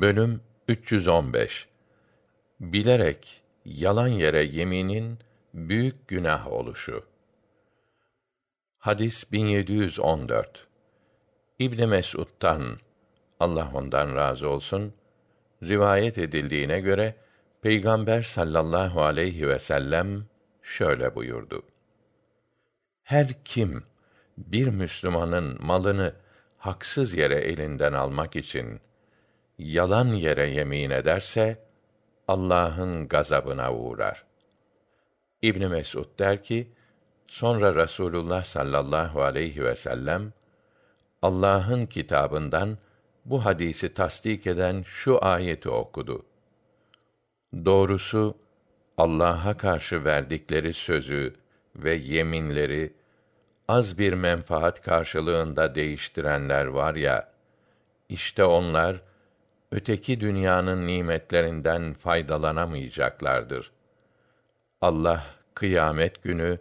Bölüm 315 Bilerek yalan yere yeminin büyük günah oluşu. Hadis 1714. İbn Mesud'dan Allah ondan razı olsun rivayet edildiğine göre Peygamber sallallahu aleyhi ve sellem şöyle buyurdu. Her kim bir Müslümanın malını haksız yere elinden almak için yalan yere yemin ederse Allah'ın gazabına uğrar. İbn Mesud der ki, sonra Rasulullah sallallahu aleyhi ve sellem Allah'ın kitabından bu hadisi tasdik eden şu ayeti okudu. Doğrusu Allah'a karşı verdikleri sözü ve yeminleri az bir menfaat karşılığında değiştirenler var ya işte onlar öteki dünyanın nimetlerinden faydalanamayacaklardır. Allah kıyamet günü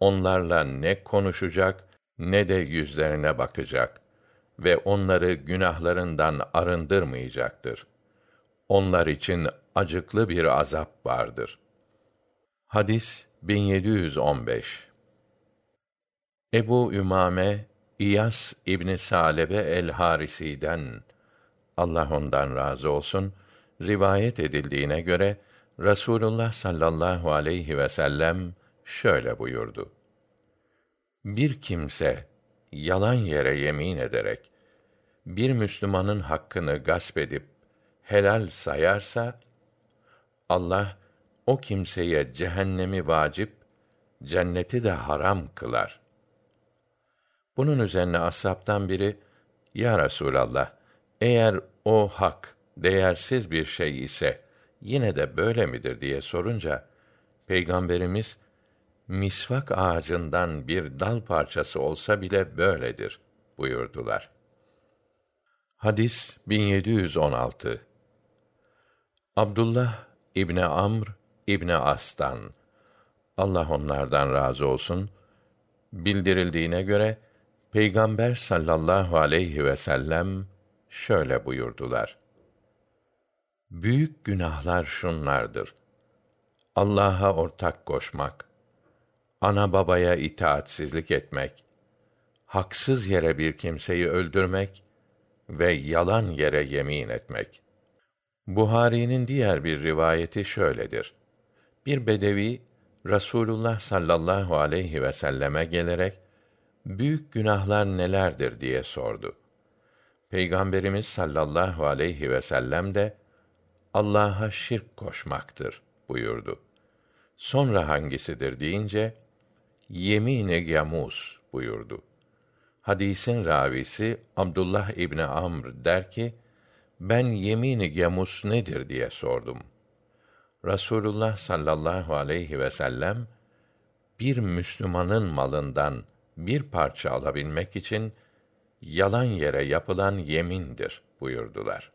onlarla ne konuşacak ne de yüzlerine bakacak ve onları günahlarından arındırmayacaktır. Onlar için acıklı bir azap vardır. Hadis 1715 Ebu Ümame İyas İbni Salebe el Harisi'den Allah ondan razı olsun rivayet edildiğine göre Rasulullah sallallahu aleyhi ve sellem şöyle buyurdu. Bir kimse yalan yere yemin ederek bir Müslümanın hakkını gasp edip helal sayarsa Allah o kimseye cehennemi vacip, cenneti de haram kılar. Bunun üzerine ashabtan biri, Ya Resûlallah, eğer o hak değersiz bir şey ise yine de böyle midir diye sorunca Peygamberimiz misvak ağacından bir dal parçası olsa bile böyledir buyurdular. Hadis 1716 Abdullah İbni Amr İbni As'tan Allah onlardan razı olsun bildirildiğine göre Peygamber sallallahu aleyhi ve sellem şöyle buyurdular. Büyük günahlar şunlardır. Allah'a ortak koşmak, ana babaya itaatsizlik etmek, haksız yere bir kimseyi öldürmek ve yalan yere yemin etmek. Buhari'nin diğer bir rivayeti şöyledir. Bir bedevi Rasulullah sallallahu aleyhi ve selleme gelerek büyük günahlar nelerdir diye sordu. Peygamberimiz sallallahu aleyhi ve sellem de Allah'a şirk koşmaktır buyurdu. Sonra hangisidir deyince yemin-i yamus buyurdu. Hadisin ravisi Abdullah İbni Amr der ki, ben yemin-i yamus nedir diye sordum. Rasulullah sallallahu aleyhi ve sellem bir Müslümanın malından bir parça alabilmek için yalan yere yapılan yemindir buyurdular.